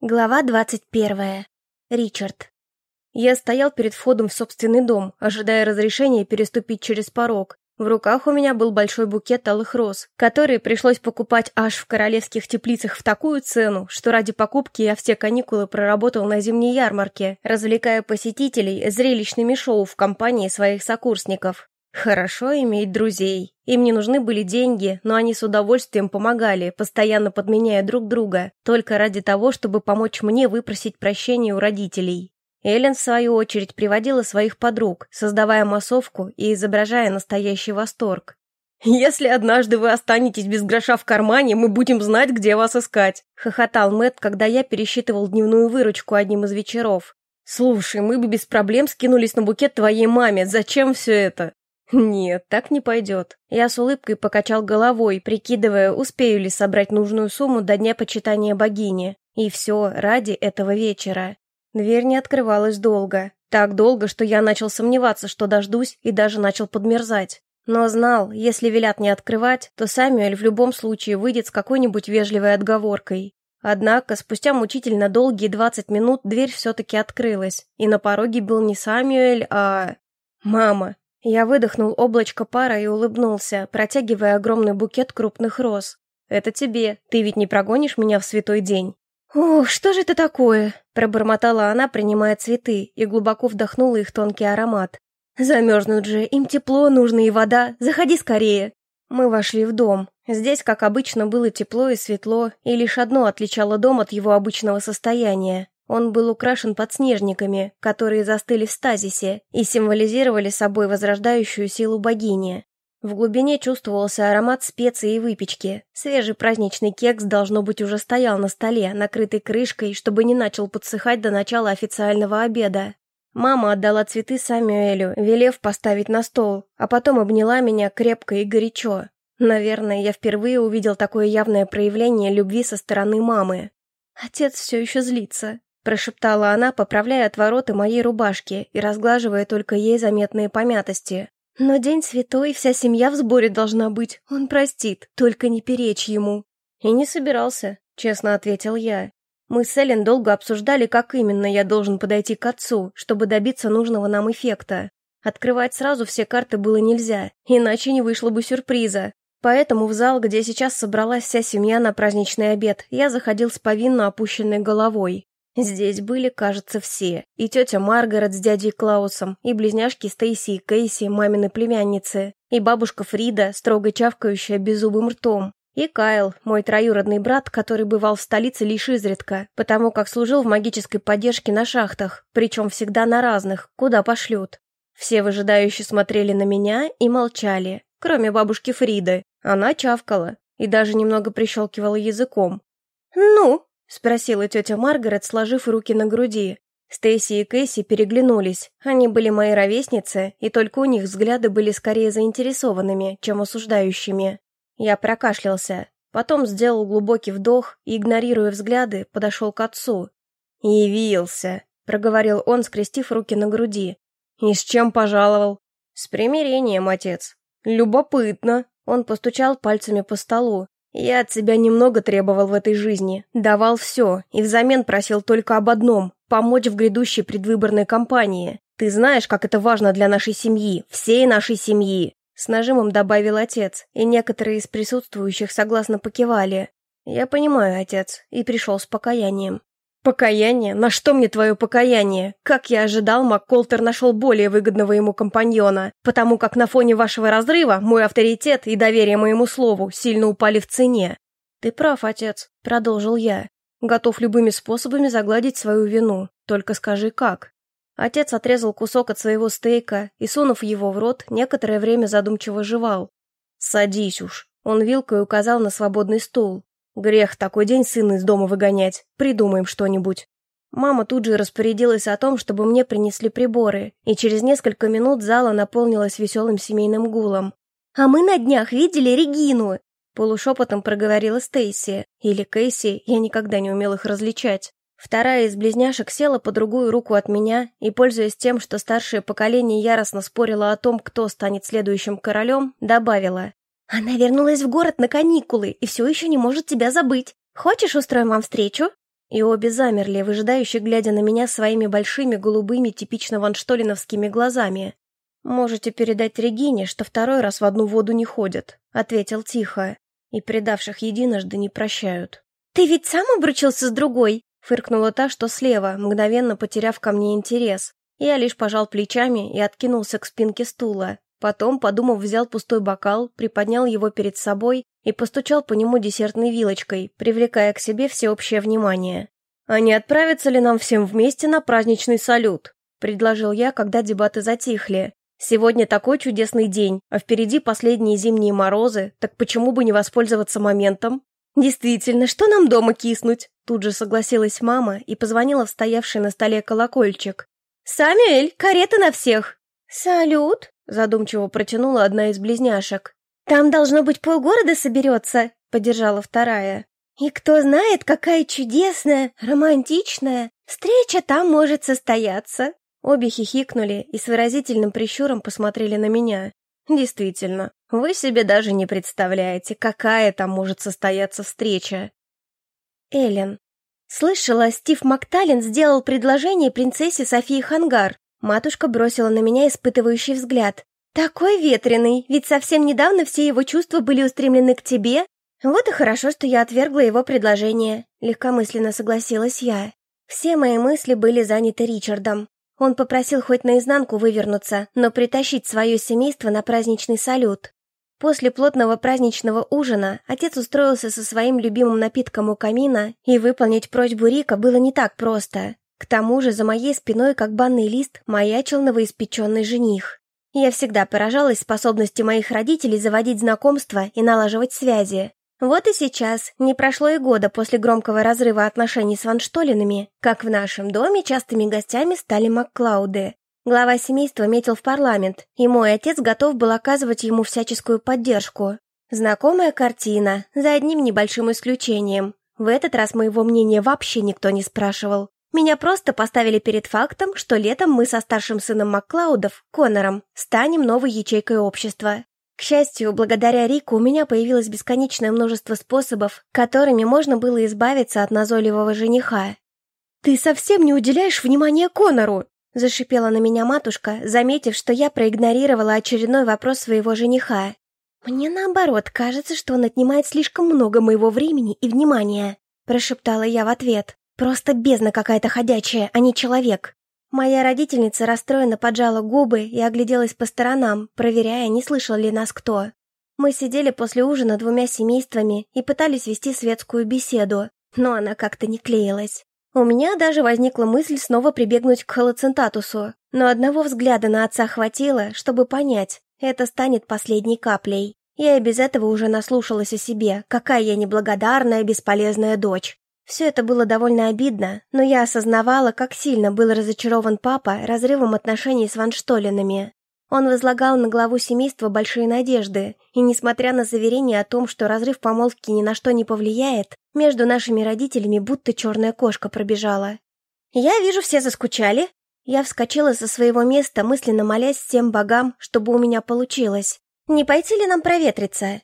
Глава двадцать первая. Ричард. Я стоял перед входом в собственный дом, ожидая разрешения переступить через порог. В руках у меня был большой букет алых роз, которые пришлось покупать аж в королевских теплицах в такую цену, что ради покупки я все каникулы проработал на зимней ярмарке, развлекая посетителей зрелищными шоу в компании своих сокурсников. Хорошо иметь друзей. Им не нужны были деньги, но они с удовольствием помогали, постоянно подменяя друг друга, только ради того, чтобы помочь мне выпросить прощения у родителей. Эллен, в свою очередь, приводила своих подруг, создавая массовку и изображая настоящий восторг. «Если однажды вы останетесь без гроша в кармане, мы будем знать, где вас искать», — хохотал Мэтт, когда я пересчитывал дневную выручку одним из вечеров. «Слушай, мы бы без проблем скинулись на букет твоей маме. Зачем все это?» «Нет, так не пойдет». Я с улыбкой покачал головой, прикидывая, успею ли собрать нужную сумму до дня почитания богини. И все ради этого вечера. Дверь не открывалась долго. Так долго, что я начал сомневаться, что дождусь, и даже начал подмерзать. Но знал, если велят не открывать, то Самюэль в любом случае выйдет с какой-нибудь вежливой отговоркой. Однако, спустя мучительно долгие двадцать минут дверь все-таки открылась, и на пороге был не Самюэль, а... Мама. Я выдохнул облачко пара и улыбнулся, протягивая огромный букет крупных роз. «Это тебе. Ты ведь не прогонишь меня в святой день?» «Ох, что же это такое?» – пробормотала она, принимая цветы, и глубоко вдохнула их тонкий аромат. «Замерзнут же, им тепло, нужно и вода. Заходи скорее!» Мы вошли в дом. Здесь, как обычно, было тепло и светло, и лишь одно отличало дом от его обычного состояния. Он был украшен подснежниками, которые застыли в стазисе и символизировали собой возрождающую силу богини. В глубине чувствовался аромат специй и выпечки. Свежий праздничный кекс, должно быть, уже стоял на столе, накрытый крышкой, чтобы не начал подсыхать до начала официального обеда. Мама отдала цветы Самюэлю, велев поставить на стол, а потом обняла меня крепко и горячо. Наверное, я впервые увидел такое явное проявление любви со стороны мамы. Отец все еще злится прошептала она, поправляя отвороты моей рубашки и разглаживая только ей заметные помятости. «Но день святой, вся семья в сборе должна быть. Он простит, только не перечь ему». «И не собирался», — честно ответил я. Мы с Эллен долго обсуждали, как именно я должен подойти к отцу, чтобы добиться нужного нам эффекта. Открывать сразу все карты было нельзя, иначе не вышло бы сюрприза. Поэтому в зал, где сейчас собралась вся семья на праздничный обед, я заходил с повинно опущенной головой. Здесь были, кажется, все. И тетя Маргарет с дядей Клаусом, и близняшки Стейси и Кейси, мамины племянницы, и бабушка Фрида, строго чавкающая беззубым ртом, и Кайл, мой троюродный брат, который бывал в столице лишь изредка, потому как служил в магической поддержке на шахтах, причем всегда на разных, куда пошлют. Все выжидающие смотрели на меня и молчали, кроме бабушки Фриды. Она чавкала и даже немного прищелкивала языком. «Ну?» — спросила тетя Маргарет, сложив руки на груди. Стейси и Кэсси переглянулись. Они были мои ровесницы, и только у них взгляды были скорее заинтересованными, чем осуждающими. Я прокашлялся, потом сделал глубокий вдох и, игнорируя взгляды, подошел к отцу. «Явился», — проговорил он, скрестив руки на груди. «И с чем пожаловал?» «С примирением, отец». «Любопытно». Он постучал пальцами по столу. Я от себя немного требовал в этой жизни, давал все, и взамен просил только об одном – помочь в грядущей предвыборной кампании. Ты знаешь, как это важно для нашей семьи, всей нашей семьи!» С нажимом добавил отец, и некоторые из присутствующих согласно покивали. «Я понимаю, отец», и пришел с покаянием. «Покаяние? На что мне твое покаяние? Как я ожидал, МакКолтер нашел более выгодного ему компаньона, потому как на фоне вашего разрыва мой авторитет и доверие моему слову сильно упали в цене». «Ты прав, отец», — продолжил я. «Готов любыми способами загладить свою вину. Только скажи, как». Отец отрезал кусок от своего стейка и, сунув его в рот, некоторое время задумчиво жевал. «Садись уж», — он вилкой указал на свободный стул. Грех такой день сына из дома выгонять. Придумаем что-нибудь. Мама тут же распорядилась о том, чтобы мне принесли приборы, и через несколько минут зала наполнилась веселым семейным гулом. «А мы на днях видели Регину!» Полушепотом проговорила Стейси, или Кейси, я никогда не умел их различать. Вторая из близняшек села по другую руку от меня и, пользуясь тем, что старшее поколение яростно спорило о том, кто станет следующим королем, добавила. Она вернулась в город на каникулы и все еще не может тебя забыть. Хочешь, устроим вам встречу?» и обе замерли, выжидающе глядя на меня своими большими голубыми типично ванштолиновскими глазами. «Можете передать Регине, что второй раз в одну воду не ходят», — ответил тихо. «И предавших единожды не прощают». «Ты ведь сам обручился с другой?» — фыркнула та, что слева, мгновенно потеряв ко мне интерес. Я лишь пожал плечами и откинулся к спинке стула. Потом, подумав, взял пустой бокал, приподнял его перед собой и постучал по нему десертной вилочкой, привлекая к себе всеобщее внимание. «А не отправиться ли нам всем вместе на праздничный салют?» — предложил я, когда дебаты затихли. «Сегодня такой чудесный день, а впереди последние зимние морозы, так почему бы не воспользоваться моментом?» «Действительно, что нам дома киснуть?» Тут же согласилась мама и позвонила в стоявший на столе колокольчик. «Самюэль, карета на всех!» «Салют!» задумчиво протянула одна из близняшек. «Там должно быть полгорода соберется», — поддержала вторая. «И кто знает, какая чудесная, романтичная встреча там может состояться». Обе хихикнули и с выразительным прищуром посмотрели на меня. «Действительно, вы себе даже не представляете, какая там может состояться встреча». Эллен. Слышала, Стив Макталин сделал предложение принцессе Софии Хангар. Матушка бросила на меня испытывающий взгляд. «Такой ветреный, ведь совсем недавно все его чувства были устремлены к тебе. Вот и хорошо, что я отвергла его предложение», — легкомысленно согласилась я. Все мои мысли были заняты Ричардом. Он попросил хоть наизнанку вывернуться, но притащить свое семейство на праздничный салют. После плотного праздничного ужина отец устроился со своим любимым напитком у камина, и выполнить просьбу Рика было не так просто. К тому же за моей спиной, как банный лист, маячил новоиспеченный жених. Я всегда поражалась способности моих родителей заводить знакомства и налаживать связи. Вот и сейчас, не прошло и года после громкого разрыва отношений с Ванштолинами, как в нашем доме частыми гостями стали Макклауды. Глава семейства метил в парламент, и мой отец готов был оказывать ему всяческую поддержку. Знакомая картина, за одним небольшим исключением. В этот раз моего мнения вообще никто не спрашивал. Меня просто поставили перед фактом, что летом мы со старшим сыном Макклаудов, Конором, станем новой ячейкой общества. К счастью, благодаря Рику у меня появилось бесконечное множество способов, которыми можно было избавиться от назойливого жениха. «Ты совсем не уделяешь внимания Конору!» Зашипела на меня матушка, заметив, что я проигнорировала очередной вопрос своего жениха. «Мне наоборот кажется, что он отнимает слишком много моего времени и внимания», прошептала я в ответ. Просто бездна какая-то ходячая, а не человек. Моя родительница расстроенно поджала губы и огляделась по сторонам, проверяя, не слышал ли нас кто. Мы сидели после ужина двумя семействами и пытались вести светскую беседу, но она как-то не клеилась. У меня даже возникла мысль снова прибегнуть к холоцентатусу, но одного взгляда на отца хватило, чтобы понять, это станет последней каплей. Я и без этого уже наслушалась о себе, какая я неблагодарная, бесполезная дочь. Все это было довольно обидно, но я осознавала, как сильно был разочарован папа разрывом отношений с Ванштолинами. Он возлагал на главу семейства большие надежды, и несмотря на заверение о том, что разрыв помолвки ни на что не повлияет, между нашими родителями будто черная кошка пробежала. «Я вижу, все заскучали». Я вскочила со своего места, мысленно молясь всем богам, чтобы у меня получилось. «Не пойти ли нам проветриться?»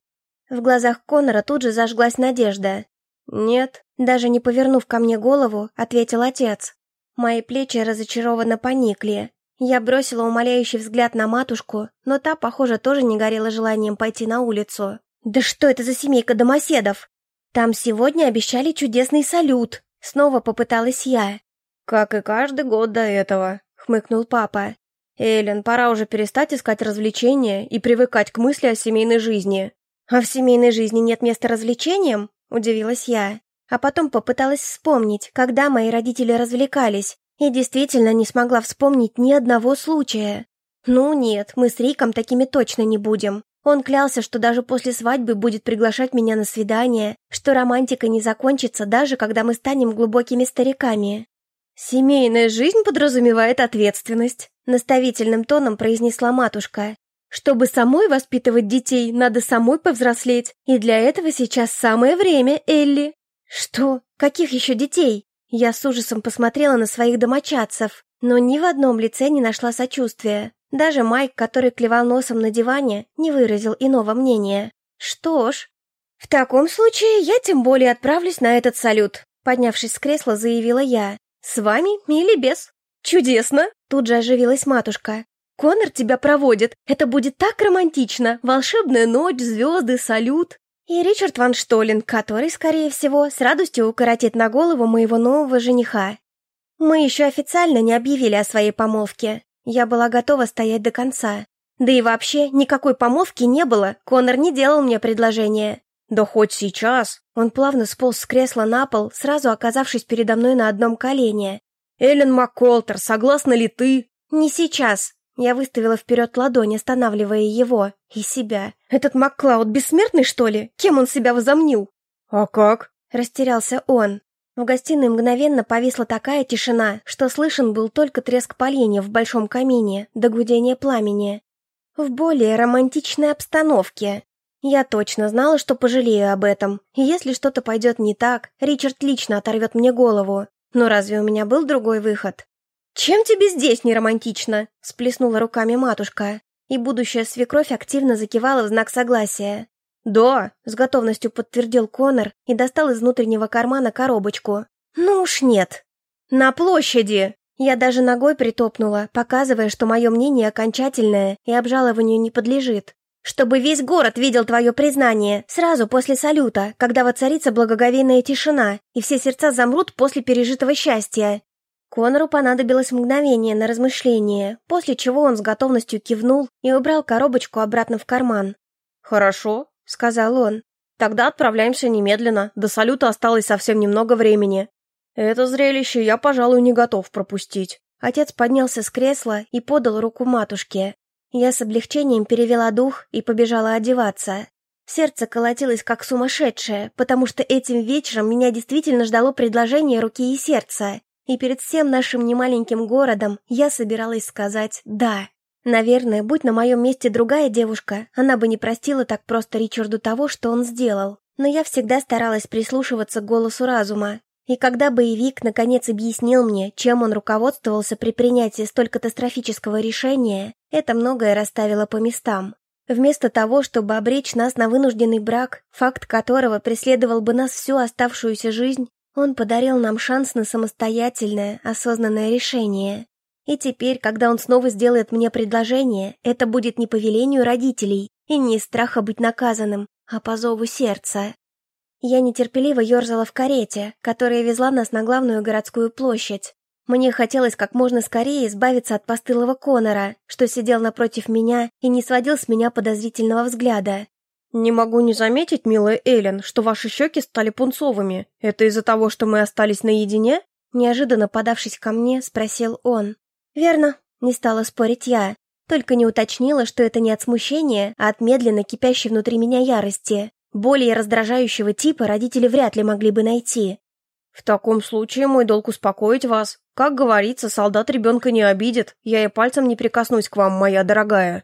В глазах Конора тут же зажглась надежда. «Нет», даже не повернув ко мне голову, ответил отец. Мои плечи разочарованно поникли. Я бросила умоляющий взгляд на матушку, но та, похоже, тоже не горела желанием пойти на улицу. «Да что это за семейка домоседов? Там сегодня обещали чудесный салют!» Снова попыталась я. «Как и каждый год до этого», — хмыкнул папа. «Эллен, пора уже перестать искать развлечения и привыкать к мысли о семейной жизни». «А в семейной жизни нет места развлечениям?» — удивилась я. А потом попыталась вспомнить, когда мои родители развлекались, и действительно не смогла вспомнить ни одного случая. Ну нет, мы с Риком такими точно не будем. Он клялся, что даже после свадьбы будет приглашать меня на свидание, что романтика не закончится даже когда мы станем глубокими стариками. «Семейная жизнь подразумевает ответственность», — наставительным тоном произнесла матушка. «Чтобы самой воспитывать детей, надо самой повзрослеть, и для этого сейчас самое время, Элли». «Что? Каких еще детей?» Я с ужасом посмотрела на своих домочадцев, но ни в одном лице не нашла сочувствия. Даже Майк, который клевал носом на диване, не выразил иного мнения. «Что ж, в таком случае я тем более отправлюсь на этот салют», Поднявшись с кресла, заявила я. «С вами или без?» «Чудесно!» Тут же оживилась матушка. «Конор тебя проводит. Это будет так романтично. Волшебная ночь, звезды, салют». И Ричард Ван Штолин, который, скорее всего, с радостью укоротит на голову моего нового жениха. Мы еще официально не объявили о своей помолвке. Я была готова стоять до конца. Да и вообще, никакой помолвки не было, Конор не делал мне предложение. Да хоть сейчас. Он плавно сполз с кресла на пол, сразу оказавшись передо мной на одном колене. «Эллен МакКолтер, согласна ли ты?» «Не сейчас». Я выставила вперед ладонь, останавливая его и себя. «Этот Макклауд бессмертный, что ли? Кем он себя возомнил?» «А как?» Растерялся он. В гостиной мгновенно повисла такая тишина, что слышен был только треск поленья в большом камине до гудения пламени. В более романтичной обстановке. Я точно знала, что пожалею об этом. Если что-то пойдет не так, Ричард лично оторвет мне голову. Но разве у меня был другой выход? «Чем тебе здесь не романтично?» – сплеснула руками матушка. И будущая свекровь активно закивала в знак согласия. «Да», — с готовностью подтвердил Конор и достал из внутреннего кармана коробочку. «Ну уж нет». «На площади!» Я даже ногой притопнула, показывая, что мое мнение окончательное и обжалованию не подлежит. «Чтобы весь город видел твое признание, сразу после салюта, когда воцарится благоговейная тишина, и все сердца замрут после пережитого счастья». Конору понадобилось мгновение на размышление, после чего он с готовностью кивнул и убрал коробочку обратно в карман. «Хорошо», — сказал он. «Тогда отправляемся немедленно. До салюта осталось совсем немного времени. Это зрелище я, пожалуй, не готов пропустить». Отец поднялся с кресла и подал руку матушке. Я с облегчением перевела дух и побежала одеваться. Сердце колотилось как сумасшедшее, потому что этим вечером меня действительно ждало предложение руки и сердца. И перед всем нашим немаленьким городом я собиралась сказать «да». Наверное, будь на моем месте другая девушка, она бы не простила так просто Ричарду того, что он сделал. Но я всегда старалась прислушиваться к голосу разума. И когда боевик наконец объяснил мне, чем он руководствовался при принятии столь катастрофического решения, это многое расставило по местам. Вместо того, чтобы обречь нас на вынужденный брак, факт которого преследовал бы нас всю оставшуюся жизнь, он подарил нам шанс на самостоятельное, осознанное решение. И теперь, когда он снова сделает мне предложение, это будет не по велению родителей и не из страха быть наказанным, а по зову сердца. Я нетерпеливо ерзала в карете, которая везла нас на главную городскую площадь. Мне хотелось как можно скорее избавиться от постылого Конора, что сидел напротив меня и не сводил с меня подозрительного взгляда. «Не могу не заметить, милая Эллен, что ваши щеки стали пунцовыми. Это из-за того, что мы остались наедине?» Неожиданно подавшись ко мне, спросил он. «Верно», — не стала спорить я, только не уточнила, что это не от смущения, а от медленно кипящей внутри меня ярости. Более раздражающего типа родители вряд ли могли бы найти. «В таком случае мой долг успокоить вас. Как говорится, солдат ребенка не обидит. Я и пальцем не прикоснусь к вам, моя дорогая».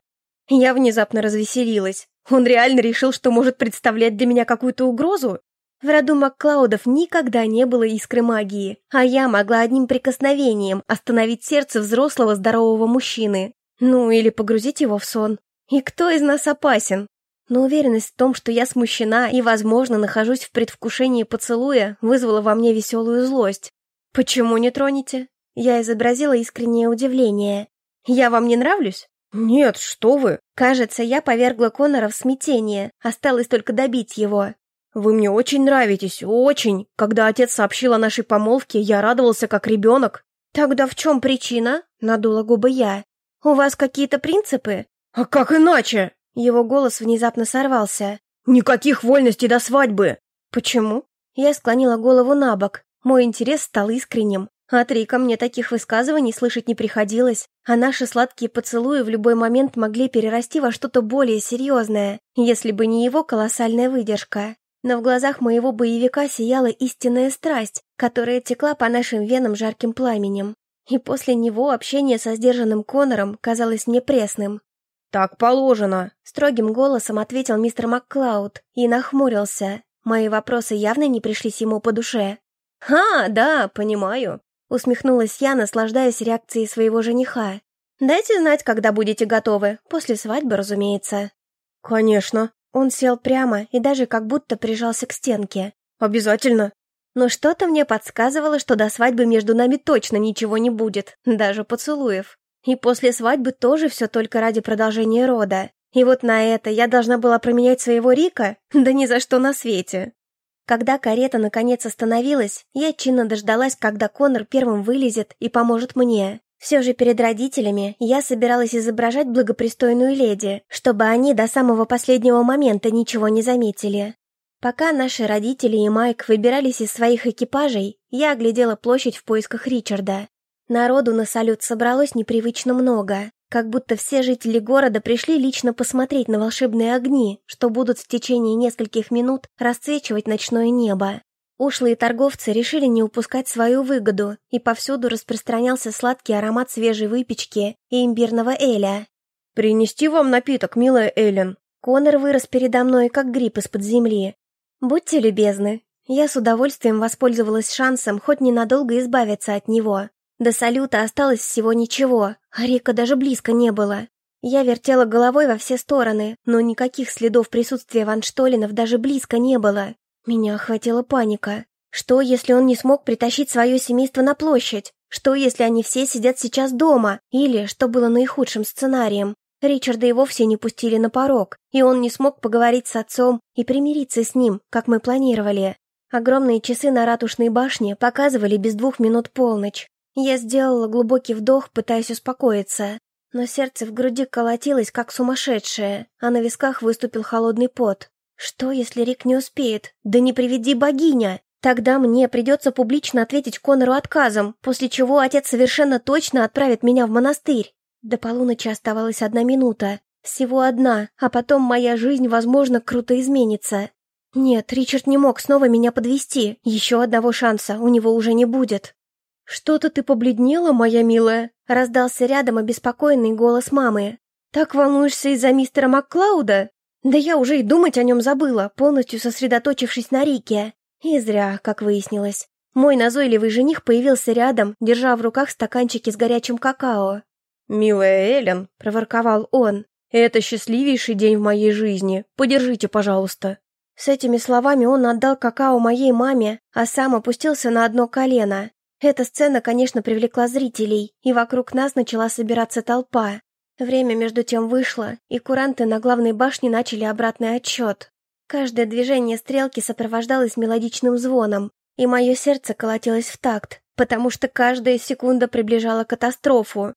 Я внезапно развеселилась. Он реально решил, что может представлять для меня какую-то угрозу? В роду Макклаудов никогда не было искры магии, а я могла одним прикосновением остановить сердце взрослого здорового мужчины. Ну, или погрузить его в сон. И кто из нас опасен? Но уверенность в том, что я смущена и, возможно, нахожусь в предвкушении поцелуя, вызвала во мне веселую злость. «Почему не тронете?» Я изобразила искреннее удивление. «Я вам не нравлюсь?» «Нет, что вы!» Кажется, я повергла Конора в смятение, осталось только добить его. «Вы мне очень нравитесь, очень. Когда отец сообщил о нашей помолвке, я радовался как ребенок». «Тогда в чем причина?» — надула губы я. «У вас какие-то принципы?» «А как иначе?» Его голос внезапно сорвался. «Никаких вольностей до свадьбы!» «Почему?» Я склонила голову на бок. Мой интерес стал искренним. От Рика мне таких высказываний слышать не приходилось, а наши сладкие поцелуи в любой момент могли перерасти во что-то более серьезное, если бы не его колоссальная выдержка. Но в глазах моего боевика сияла истинная страсть, которая текла по нашим венам жарким пламенем. И после него общение со сдержанным Конором казалось мне пресным. «Так положено», — строгим голосом ответил мистер Макклауд и нахмурился. Мои вопросы явно не пришлись ему по душе. «А, да, понимаю», — усмехнулась я, наслаждаясь реакцией своего жениха. «Дайте знать, когда будете готовы, после свадьбы, разумеется». «Конечно», он сел прямо и даже как будто прижался к стенке. «Обязательно». Но что-то мне подсказывало, что до свадьбы между нами точно ничего не будет, даже поцелуев. И после свадьбы тоже все только ради продолжения рода. И вот на это я должна была променять своего Рика? Да ни за что на свете. Когда карета наконец остановилась, я чинно дождалась, когда Конор первым вылезет и поможет мне. Все же перед родителями я собиралась изображать благопристойную леди, чтобы они до самого последнего момента ничего не заметили. Пока наши родители и Майк выбирались из своих экипажей, я оглядела площадь в поисках Ричарда. Народу на салют собралось непривычно много, как будто все жители города пришли лично посмотреть на волшебные огни, что будут в течение нескольких минут расцвечивать ночное небо. Ушлые торговцы решили не упускать свою выгоду, и повсюду распространялся сладкий аромат свежей выпечки и имбирного эля. «Принести вам напиток, милая Эллен?» Конор вырос передо мной, как гриб из-под земли, «Будьте любезны». Я с удовольствием воспользовалась шансом хоть ненадолго избавиться от него. До салюта осталось всего ничего, а Рика даже близко не было. Я вертела головой во все стороны, но никаких следов присутствия Ван Штолинов даже близко не было. Меня охватила паника. Что, если он не смог притащить свое семейство на площадь? Что, если они все сидят сейчас дома? Или, что было наихудшим сценарием, Ричарда и вовсе не пустили на порог, и он не смог поговорить с отцом и примириться с ним, как мы планировали. Огромные часы на ратушной башне показывали без двух минут полночь. Я сделала глубокий вдох, пытаясь успокоиться. Но сердце в груди колотилось, как сумасшедшее, а на висках выступил холодный пот. Что, если Рик не успеет? Да не приведи богиня! Тогда мне придется публично ответить Конору отказом, после чего отец совершенно точно отправит меня в монастырь. До полуночи оставалась одна минута. Всего одна, а потом моя жизнь, возможно, круто изменится. Нет, Ричард не мог снова меня подвести. Еще одного шанса у него уже не будет. «Что-то ты побледнела, моя милая?» Раздался рядом обеспокоенный голос мамы. «Так волнуешься из-за мистера Макклауда?» «Да я уже и думать о нем забыла, полностью сосредоточившись на Рике. И зря, как выяснилось. Мой назойливый жених появился рядом, держа в руках стаканчики с горячим какао. «Милая Эллен», — проворковал он, — «это счастливейший день в моей жизни. Подержите, пожалуйста». С этими словами он отдал какао моей маме, а сам опустился на одно колено. Эта сцена, конечно, привлекла зрителей, и вокруг нас начала собираться толпа. Время между тем вышло, и куранты на главной башне начали обратный отсчет. Каждое движение стрелки сопровождалось мелодичным звоном, и мое сердце колотилось в такт, потому что каждая секунда приближала катастрофу.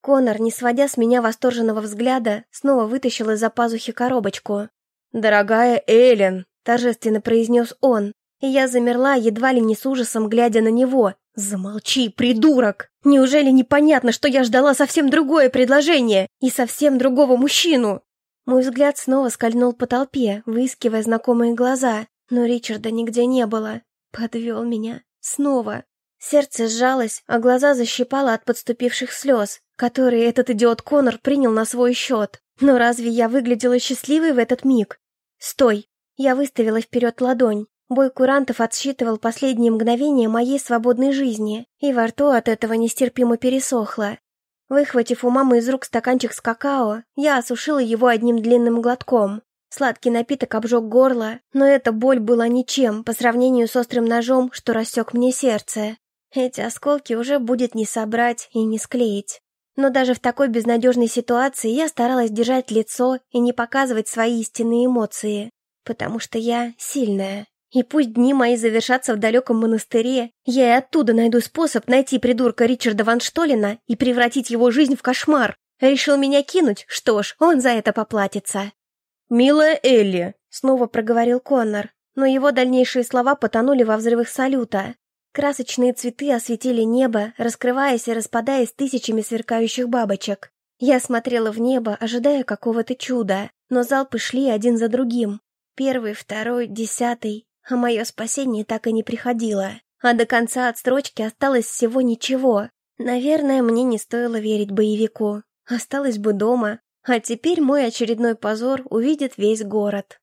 Конор, не сводя с меня восторженного взгляда, снова вытащил из-за пазухи коробочку. «Дорогая Эллен!» – торжественно произнес он, и я замерла, едва ли не с ужасом, глядя на него. «Замолчи, придурок! Неужели непонятно, что я ждала совсем другое предложение и совсем другого мужчину?» Мой взгляд снова скользнул по толпе, выискивая знакомые глаза, но Ричарда нигде не было. Подвел меня. Снова. Сердце сжалось, а глаза защипало от подступивших слез, которые этот идиот Конор принял на свой счет. Но разве я выглядела счастливой в этот миг? «Стой!» Я выставила вперед ладонь. Бой курантов отсчитывал последние мгновения моей свободной жизни, и во рту от этого нестерпимо пересохло. Выхватив у мамы из рук стаканчик с какао, я осушила его одним длинным глотком. Сладкий напиток обжег горло, но эта боль была ничем по сравнению с острым ножом, что рассек мне сердце. Эти осколки уже будет не собрать и не склеить. Но даже в такой безнадежной ситуации я старалась держать лицо и не показывать свои истинные эмоции, потому что я сильная. И пусть дни мои завершатся в далеком монастыре, я и оттуда найду способ найти придурка Ричарда Ван Штолина и превратить его жизнь в кошмар. Решил меня кинуть? Что ж, он за это поплатится. «Милая Элли», — снова проговорил Коннор, но его дальнейшие слова потонули во взрывах салюта. Красочные цветы осветили небо, раскрываясь и распадаясь тысячами сверкающих бабочек. Я смотрела в небо, ожидая какого-то чуда, но залпы шли один за другим. Первый, второй, десятый, а мое спасение так и не приходило. А до конца от строчки осталось всего ничего. Наверное, мне не стоило верить боевику. Осталось бы дома, а теперь мой очередной позор увидит весь город.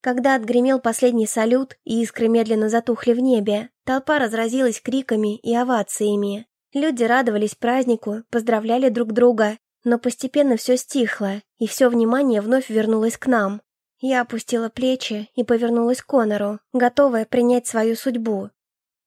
Когда отгремел последний салют и искры медленно затухли в небе, толпа разразилась криками и овациями. Люди радовались празднику, поздравляли друг друга, но постепенно все стихло, и все внимание вновь вернулось к нам. Я опустила плечи и повернулась к Конору, готовая принять свою судьбу.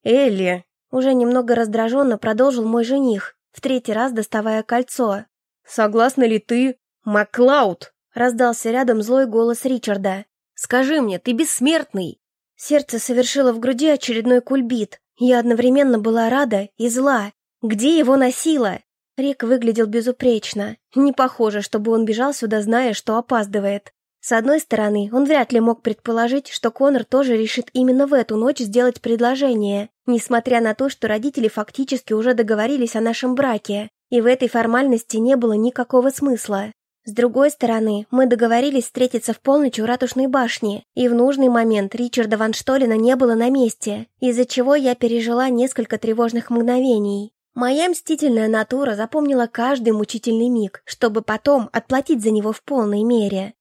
Элли!» Уже немного раздраженно продолжил мой жених, в третий раз доставая кольцо. «Согласна ли ты, Маклауд?» Раздался рядом злой голос Ричарда. «Скажи мне, ты бессмертный!» Сердце совершило в груди очередной кульбит. Я одновременно была рада и зла. Где его носила? Рик выглядел безупречно. Не похоже, чтобы он бежал сюда, зная, что опаздывает. С одной стороны, он вряд ли мог предположить, что Конор тоже решит именно в эту ночь сделать предложение, несмотря на то, что родители фактически уже договорились о нашем браке, и в этой формальности не было никакого смысла. С другой стороны, мы договорились встретиться в полночь у ратушной башни, и в нужный момент Ричарда Ван Штолина не было на месте, из-за чего я пережила несколько тревожных мгновений. Моя мстительная натура запомнила каждый мучительный миг, чтобы потом отплатить за него в полной мере.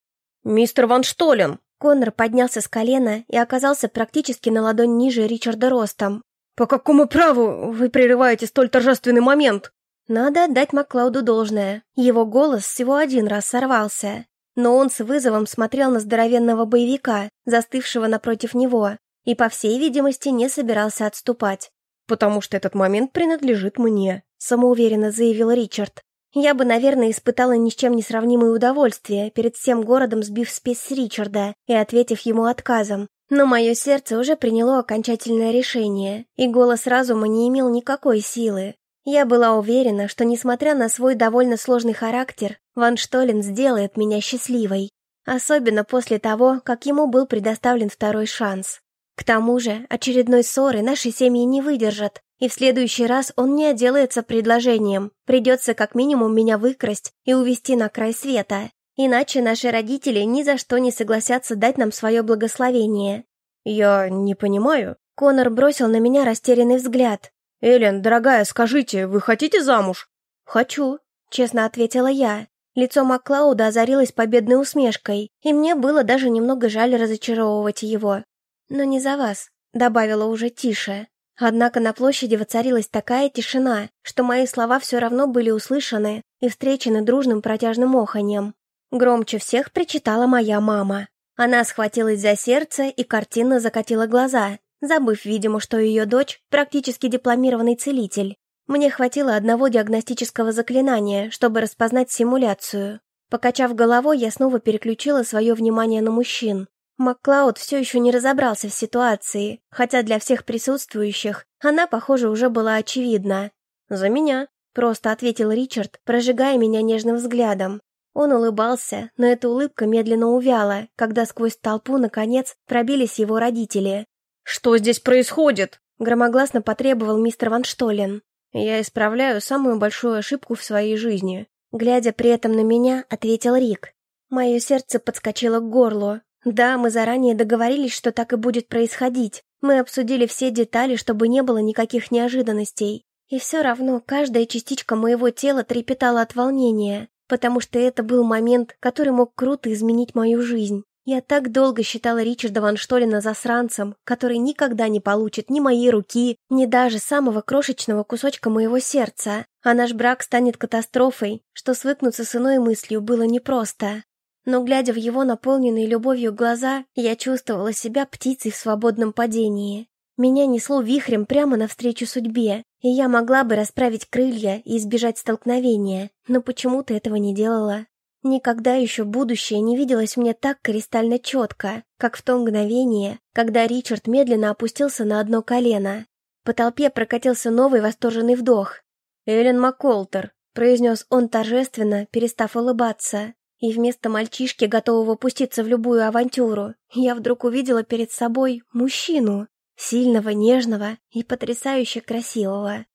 «Мистер Ван Штолен!» Коннор поднялся с колена и оказался практически на ладонь ниже Ричарда ростом. «По какому праву вы прерываете столь торжественный момент?» Надо отдать Маклауду должное. Его голос всего один раз сорвался. Но он с вызовом смотрел на здоровенного боевика, застывшего напротив него, и, по всей видимости, не собирался отступать. «Потому что этот момент принадлежит мне», — самоуверенно заявил Ричард. Я бы, наверное, испытала ни с чем не сравнимое удовольствие, перед всем городом сбив спесь с Ричарда и ответив ему отказом. Но мое сердце уже приняло окончательное решение, и голос разума не имел никакой силы. Я была уверена, что, несмотря на свой довольно сложный характер, Ван Штолен сделает меня счастливой. Особенно после того, как ему был предоставлен второй шанс. К тому же, очередной ссоры наши семьи не выдержат, и в следующий раз он не отделается предложением. Придется как минимум меня выкрасть и увести на край света. Иначе наши родители ни за что не согласятся дать нам свое благословение. Я не понимаю. Конор бросил на меня растерянный взгляд. «Эллен, дорогая, скажите, вы хотите замуж?» «Хочу», — честно ответила я. Лицо Маклауда озарилось победной усмешкой, и мне было даже немного жаль разочаровывать его. «Но не за вас», — добавила уже тише. Однако на площади воцарилась такая тишина, что мои слова все равно были услышаны и встречены дружным протяжным оханьем. Громче всех причитала моя мама. Она схватилась за сердце и картинно закатила глаза, забыв, видимо, что ее дочь практически дипломированный целитель. Мне хватило одного диагностического заклинания, чтобы распознать симуляцию. Покачав головой, я снова переключила свое внимание на мужчин. Макклауд все еще не разобрался в ситуации, хотя для всех присутствующих она, похоже, уже была очевидна. «За меня», — просто ответил Ричард, прожигая меня нежным взглядом. Он улыбался, но эта улыбка медленно увяла, когда сквозь толпу, наконец, пробились его родители. «Что здесь происходит?» — громогласно потребовал мистер Ван Штолен. «Я исправляю самую большую ошибку в своей жизни», — глядя при этом на меня, ответил Рик. Мое сердце подскочило к горлу, да, мы заранее договорились, что так и будет происходить. Мы обсудили все детали, чтобы не было никаких неожиданностей. И все равно каждая частичка моего тела трепетала от волнения, потому что это был момент, который мог круто изменить мою жизнь. Я так долго считала Ричарда Ван Штолина засранцем, который никогда не получит ни моей руки, ни даже самого крошечного кусочка моего сердца, а наш брак станет катастрофой, что свыкнуться с иной мыслью было непросто но, глядя в его наполненные любовью глаза, я чувствовала себя птицей в свободном падении. Меня несло вихрем прямо навстречу судьбе, и я могла бы расправить крылья и избежать столкновения, но почему-то этого не делала. Никогда еще будущее не виделось мне так кристально четко, как в то мгновение, когда Ричард медленно опустился на одно колено. По толпе прокатился новый восторженный вдох. «Эллен Макколтер», — произнес он торжественно, перестав улыбаться. И вместо мальчишки, готового пуститься в любую авантюру, я вдруг увидела перед собой мужчину, сильного, нежного и потрясающе красивого.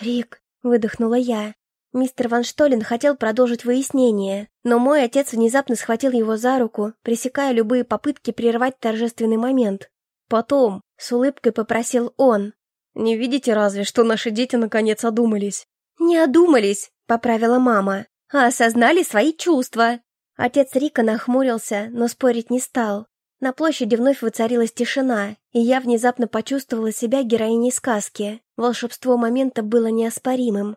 «Рик», — выдохнула я. Мистер Ван Штолен хотел продолжить выяснение, но мой отец внезапно схватил его за руку, пресекая любые попытки прервать торжественный момент. «Потом», — с улыбкой попросил он. «Не видите разве, что наши дети наконец одумались?» «Не одумались», — поправила мама, — «а осознали свои чувства». Отец Рика нахмурился, но спорить не стал. На площади вновь воцарилась тишина, и я внезапно почувствовала себя героиней сказки. Волшебство момента было неоспоримым.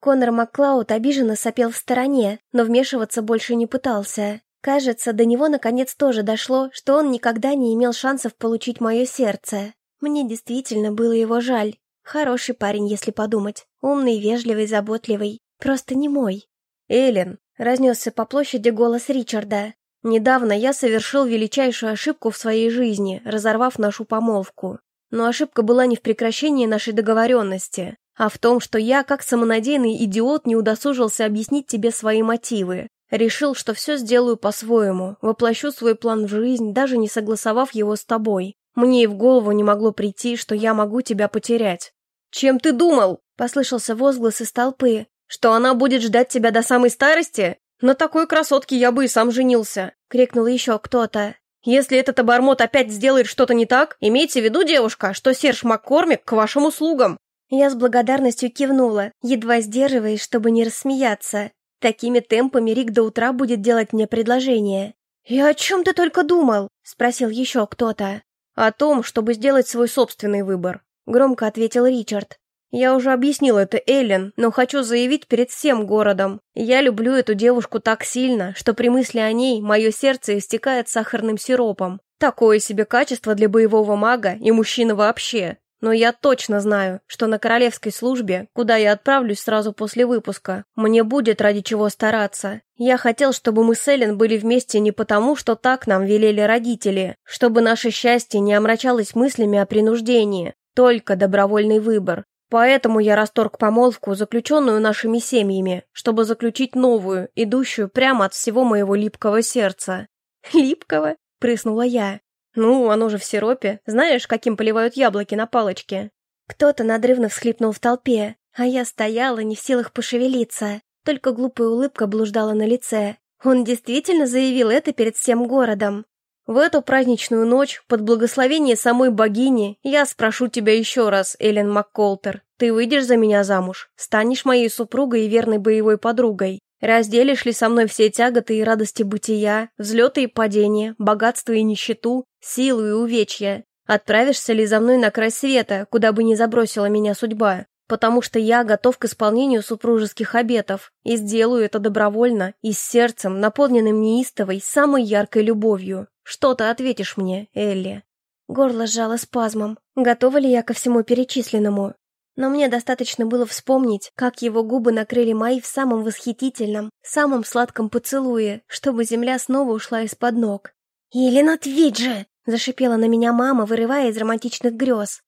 Конор Макклауд обиженно сопел в стороне, но вмешиваться больше не пытался. Кажется, до него наконец тоже дошло, что он никогда не имел шансов получить мое сердце. Мне действительно было его жаль. Хороший парень, если подумать. Умный, вежливый, заботливый. Просто не мой. «Эллен», — разнесся по площади голос Ричарда. «Недавно я совершил величайшую ошибку в своей жизни, разорвав нашу помолвку. Но ошибка была не в прекращении нашей договоренности, а в том, что я, как самонадеянный идиот, не удосужился объяснить тебе свои мотивы. Решил, что все сделаю по-своему, воплощу свой план в жизнь, даже не согласовав его с тобой. Мне и в голову не могло прийти, что я могу тебя потерять. «Чем ты думал?» – послышался возглас из толпы. «Что она будет ждать тебя до самой старости? На такой красотке я бы и сам женился!» – крикнул еще кто-то. Если этот обормот опять сделает что-то не так, имейте в виду, девушка, что Серж Маккормик к вашим услугам». Я с благодарностью кивнула, едва сдерживаясь, чтобы не рассмеяться. Такими темпами Рик до утра будет делать мне предложение. «И о чем ты только думал?» — спросил еще кто-то. «О том, чтобы сделать свой собственный выбор», — громко ответил Ричард. Я уже объяснил это Эллен, но хочу заявить перед всем городом. Я люблю эту девушку так сильно, что при мысли о ней мое сердце истекает сахарным сиропом. Такое себе качество для боевого мага и мужчины вообще. Но я точно знаю, что на королевской службе, куда я отправлюсь сразу после выпуска, мне будет ради чего стараться. Я хотел, чтобы мы с Эллен были вместе не потому, что так нам велели родители, чтобы наше счастье не омрачалось мыслями о принуждении, только добровольный выбор. Поэтому я расторг помолвку, заключенную нашими семьями, чтобы заключить новую, идущую прямо от всего моего липкого сердца. «Липкого?» — прыснула я. «Ну, оно же в сиропе. Знаешь, каким поливают яблоки на палочке?» Кто-то надрывно всхлипнул в толпе, а я стояла, не в силах пошевелиться. Только глупая улыбка блуждала на лице. Он действительно заявил это перед всем городом. В эту праздничную ночь, под благословение самой богини, я спрошу тебя еще раз, Эллен МакКолтер, ты выйдешь за меня замуж? Станешь моей супругой и верной боевой подругой? Разделишь ли со мной все тяготы и радости бытия, взлеты и падения, богатство и нищету, силу и увечья? Отправишься ли за мной на край света, куда бы ни забросила меня судьба? Потому что я готов к исполнению супружеских обетов и сделаю это добровольно и с сердцем, наполненным неистовой, самой яркой любовью. Что ты ответишь мне, Элли?» Горло сжало спазмом. Готова ли я ко всему перечисленному? Но мне достаточно было вспомнить, как его губы накрыли мои в самом восхитительном, самом сладком поцелуе, чтобы земля снова ушла из-под ног. «Елена, ответь же!» — зашипела на меня мама, вырывая из романтичных грез.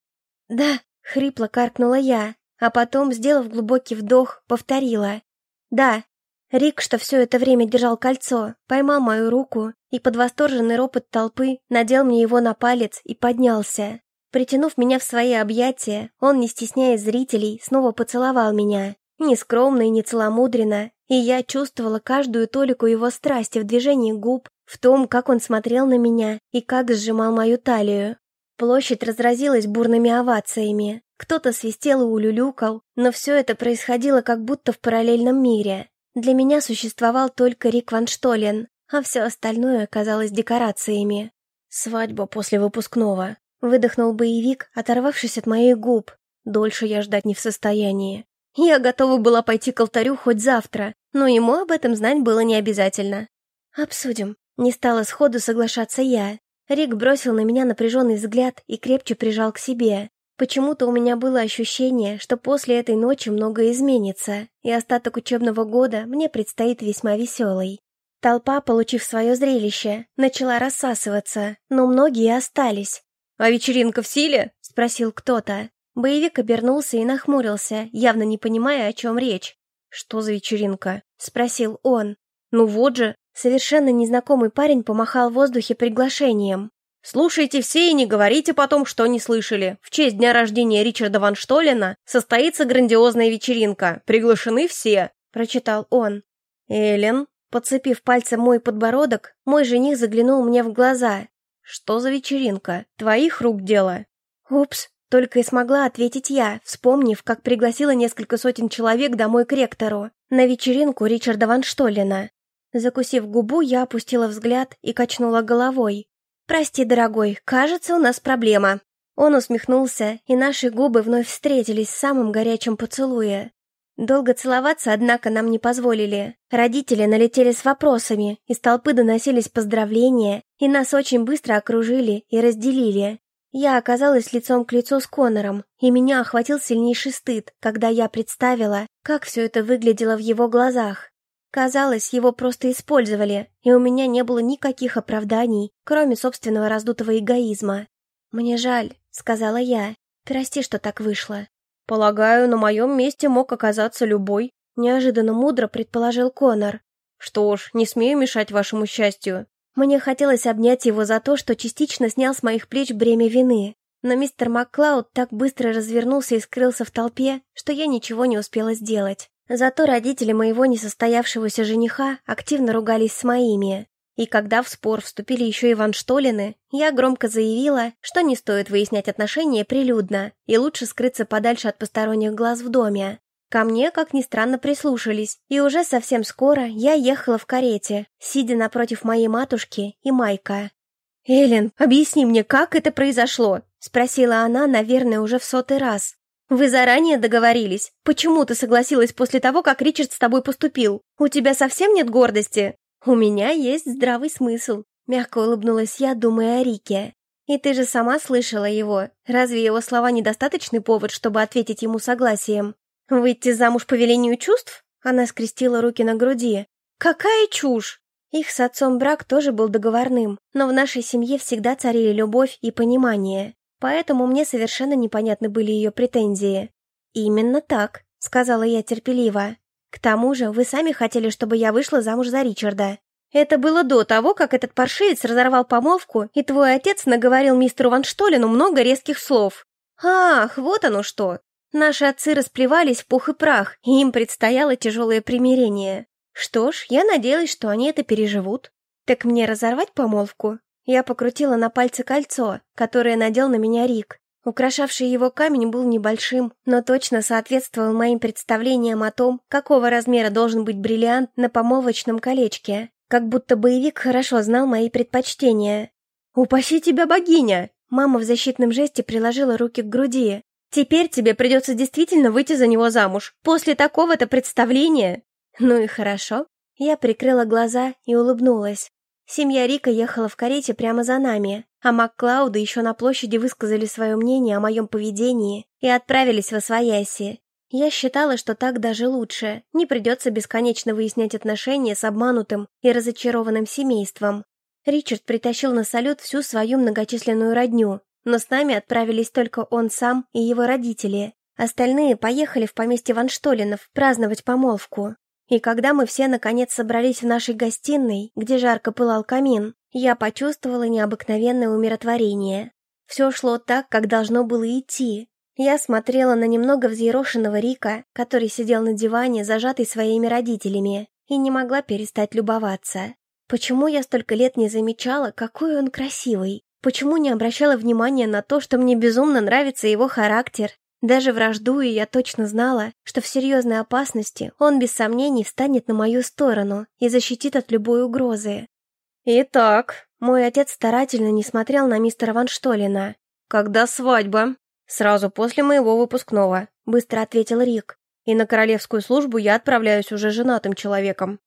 «Да», — хрипло каркнула я, а потом, сделав глубокий вдох, повторила. «Да, Рик, что все это время держал кольцо, поймал мою руку и под восторженный ропот толпы надел мне его на палец и поднялся. Притянув меня в свои объятия, он, не стесняясь зрителей, снова поцеловал меня. Не скромно и не целомудренно, и я чувствовала каждую толику его страсти в движении губ, в том, как он смотрел на меня и как сжимал мою талию. Площадь разразилась бурными овациями. Кто-то свистел и улюлюкал, но все это происходило как будто в параллельном мире. Для меня существовал только Рик Ван Штолен, а все остальное оказалось декорациями. «Свадьба после выпускного», — выдохнул боевик, оторвавшись от моих губ. Дольше я ждать не в состоянии. Я готова была пойти к алтарю хоть завтра, но ему об этом знать было не обязательно. «Обсудим». Не стала сходу соглашаться я. Рик бросил на меня напряженный взгляд и крепче прижал к себе. Почему-то у меня было ощущение, что после этой ночи многое изменится, и остаток учебного года мне предстоит весьма веселый. Толпа, получив свое зрелище, начала рассасываться, но многие остались. «А вечеринка в силе?» — спросил кто-то. Боевик обернулся и нахмурился, явно не понимая, о чем речь. «Что за вечеринка?» — спросил он. «Ну вот же!» Совершенно незнакомый парень помахал в воздухе приглашением. Слушайте все и не говорите потом, что не слышали. В честь дня рождения Ричарда Ван Штолена состоится грандиозная вечеринка. Приглашены все», — прочитал он. «Эллен», подцепив пальцем мой подбородок, мой жених заглянул мне в глаза. «Что за вечеринка? Твоих рук дело?» «Упс», только и смогла ответить я, вспомнив, как пригласила несколько сотен человек домой к ректору, на вечеринку Ричарда Ван Штолена. Закусив губу, я опустила взгляд и качнула головой. «Прости, дорогой, кажется, у нас проблема». Он усмехнулся, и наши губы вновь встретились в самом горячем поцелуе. Долго целоваться, однако, нам не позволили. Родители налетели с вопросами, из толпы доносились поздравления, и нас очень быстро окружили и разделили. Я оказалась лицом к лицу с Конором, и меня охватил сильнейший стыд, когда я представила, как все это выглядело в его глазах. Казалось, его просто использовали, и у меня не было никаких оправданий, кроме собственного раздутого эгоизма. «Мне жаль», — сказала я. «Прости, что так вышло». «Полагаю, на моем месте мог оказаться любой», — неожиданно мудро предположил Конор. «Что ж, не смею мешать вашему счастью. Мне хотелось обнять его за то, что частично снял с моих плеч бремя вины. Но мистер Макклауд так быстро развернулся и скрылся в толпе, что я ничего не успела сделать. Зато родители моего несостоявшегося жениха активно ругались с моими. И когда в спор вступили еще Иван Штолины, я громко заявила, что не стоит выяснять отношения прилюдно, и лучше скрыться подальше от посторонних глаз в доме. Ко мне, как ни странно, прислушались, и уже совсем скоро я ехала в карете, сидя напротив моей матушки и Майка. «Эллен, объясни мне, как это произошло?» — спросила она, наверное, уже в сотый раз. «Вы заранее договорились? Почему ты согласилась после того, как Ричард с тобой поступил? У тебя совсем нет гордости?» «У меня есть здравый смысл», — мягко улыбнулась я, думая о Рике. «И ты же сама слышала его. Разве его слова недостаточный повод, чтобы ответить ему согласием? «Выйти замуж по велению чувств?» Она скрестила руки на груди. «Какая чушь!» Их с отцом брак тоже был договорным, но в нашей семье всегда царили любовь и понимание, поэтому мне совершенно непонятны были ее претензии. «Именно так», — сказала я терпеливо. «К тому же вы сами хотели, чтобы я вышла замуж за Ричарда. Это было до того, как этот паршивец разорвал помолвку, и твой отец наговорил мистеру Ванштолину много резких слов. Ах, вот оно что. Наши отцы расплевались в пух и прах, и им предстояло тяжелое примирение. Что ж, я надеялась, что они это переживут. Так мне разорвать помолвку? Я покрутила на пальце кольцо, которое надел на меня Рик. Украшавший его камень был небольшим, но точно соответствовал моим представлениям о том, какого размера должен быть бриллиант на помолвочном колечке. Как будто боевик хорошо знал мои предпочтения. «Упаси тебя, богиня!» Мама в защитном жесте приложила руки к груди. Теперь тебе придется действительно выйти за него замуж. После такого-то представления. Ну и хорошо. Я прикрыла глаза и улыбнулась. Семья Рика ехала в карете прямо за нами, а Макклауды еще на площади высказали свое мнение о моем поведении и отправились во свояси. Я считала, что так даже лучше. Не придется бесконечно выяснять отношения с обманутым и разочарованным семейством. Ричард притащил на салют всю свою многочисленную родню, но с нами отправились только он сам и его родители. Остальные поехали в поместье Ванштолинов праздновать помолвку. И когда мы все наконец собрались в нашей гостиной, где жарко пылал камин, я почувствовала необыкновенное умиротворение. Все шло так, как должно было идти. Я смотрела на немного взъерошенного Рика, который сидел на диване, зажатый своими родителями, и не могла перестать любоваться. Почему я столько лет не замечала, какой он красивый? Почему не обращала внимания на то, что мне безумно нравится его характер? Даже враждуя, я точно знала, что в серьезной опасности он без сомнений встанет на мою сторону и защитит от любой угрозы. «Итак», мой отец старательно не смотрел на мистера Ванштолина. «Когда свадьба?» «Сразу после моего выпускного», — быстро ответил Рик. «И на королевскую службу я отправляюсь уже женатым человеком».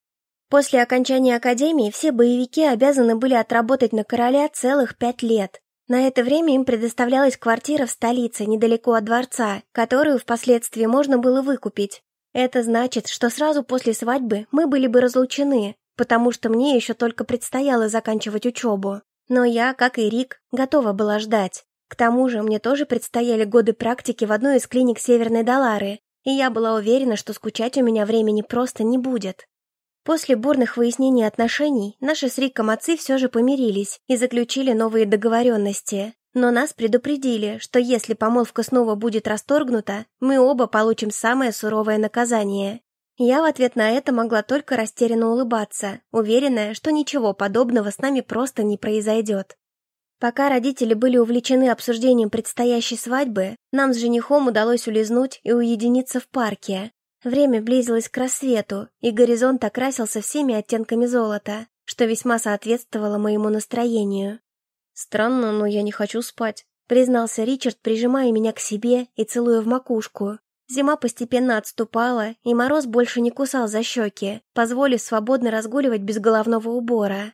После окончания академии все боевики обязаны были отработать на короля целых пять лет. На это время им предоставлялась квартира в столице, недалеко от дворца, которую впоследствии можно было выкупить. Это значит, что сразу после свадьбы мы были бы разлучены, потому что мне еще только предстояло заканчивать учебу. Но я, как и Рик, готова была ждать. К тому же мне тоже предстояли годы практики в одной из клиник Северной Далары, и я была уверена, что скучать у меня времени просто не будет. После бурных выяснений отношений наши с Риком отцы все же помирились и заключили новые договоренности. Но нас предупредили, что если помолвка снова будет расторгнута, мы оба получим самое суровое наказание. Я в ответ на это могла только растерянно улыбаться, уверенная, что ничего подобного с нами просто не произойдет. Пока родители были увлечены обсуждением предстоящей свадьбы, нам с женихом удалось улизнуть и уединиться в парке. Время близилось к рассвету, и горизонт окрасился всеми оттенками золота, что весьма соответствовало моему настроению. «Странно, но я не хочу спать», — признался Ричард, прижимая меня к себе и целуя в макушку. Зима постепенно отступала, и мороз больше не кусал за щеки, позволив свободно разгуливать без головного убора.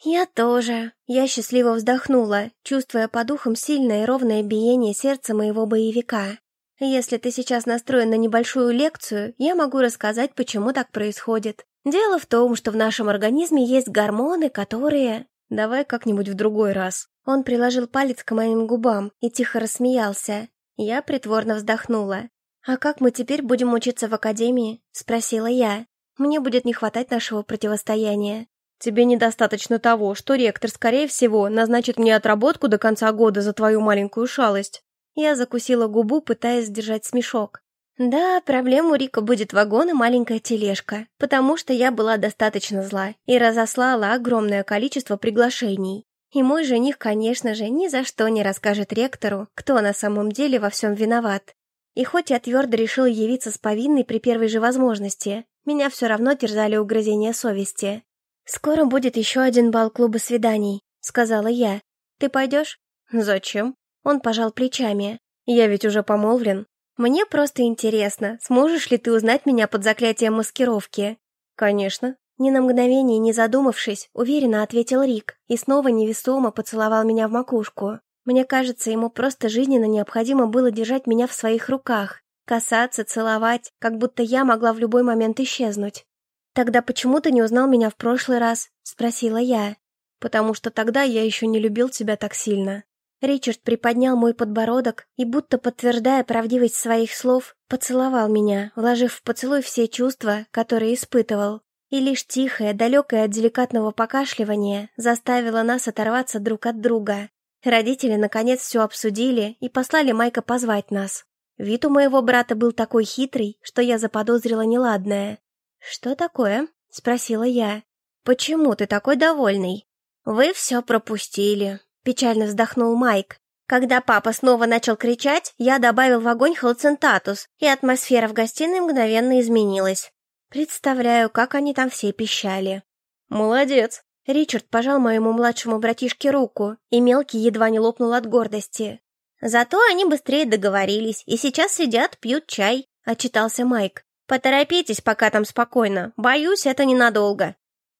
Я тоже. Я счастливо вздохнула, чувствуя по духам сильное и ровное биение сердца моего боевика. Если ты сейчас настроен на небольшую лекцию, я могу рассказать, почему так происходит. Дело в том, что в нашем организме есть гормоны, которые... Давай как-нибудь в другой раз. Он приложил палец к моим губам и тихо рассмеялся. Я притворно вздохнула. «А как мы теперь будем учиться в академии?» — спросила я. «Мне будет не хватать нашего противостояния». «Тебе недостаточно того, что ректор, скорее всего, назначит мне отработку до конца года за твою маленькую шалость». Я закусила губу, пытаясь сдержать смешок. Да, проблем у Рика будет вагон и маленькая тележка, потому что я была достаточно зла и разослала огромное количество приглашений. И мой жених, конечно же, ни за что не расскажет ректору, кто на самом деле во всем виноват. И хоть я твердо решила явиться с повинной при первой же возможности, меня все равно терзали угрызения совести. «Скоро будет еще один бал клуба свиданий», — сказала я. «Ты пойдешь?» «Зачем?» Он пожал плечами. «Я ведь уже помолвлен». «Мне просто интересно, сможешь ли ты узнать меня под заклятием маскировки?» «Конечно». Ни на мгновение не задумавшись, уверенно ответил Рик и снова невесомо поцеловал меня в макушку. Мне кажется, ему просто жизненно необходимо было держать меня в своих руках, касаться, целовать, как будто я могла в любой момент исчезнуть. «Тогда почему ты не узнал меня в прошлый раз?» — спросила я. «Потому что тогда я еще не любил тебя так сильно». Ричард приподнял мой подбородок и, будто подтверждая правдивость своих слов, поцеловал меня, вложив в поцелуй все чувства, которые испытывал. И лишь тихое, далекое от деликатного покашливания заставило нас оторваться друг от друга. Родители наконец все обсудили и послали Майка позвать нас. Вид у моего брата был такой хитрый, что я заподозрила неладное. «Что такое?» — спросила я. «Почему ты такой довольный?» «Вы все пропустили», — печально вздохнул Майк. Когда папа снова начал кричать, я добавил в огонь халцинтатус, и атмосфера в гостиной мгновенно изменилась. Представляю, как они там все пищали. «Молодец!» Ричард пожал моему младшему братишке руку, и мелкий едва не лопнул от гордости. «Зато они быстрее договорились, и сейчас сидят, пьют чай», — отчитался Майк. «Поторопитесь, пока там спокойно. Боюсь, это ненадолго».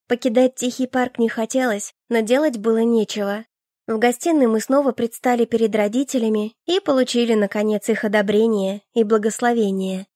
Покидать тихий парк не хотелось, но делать было нечего. В гостиной мы снова предстали перед родителями и получили, наконец, их одобрение и благословение.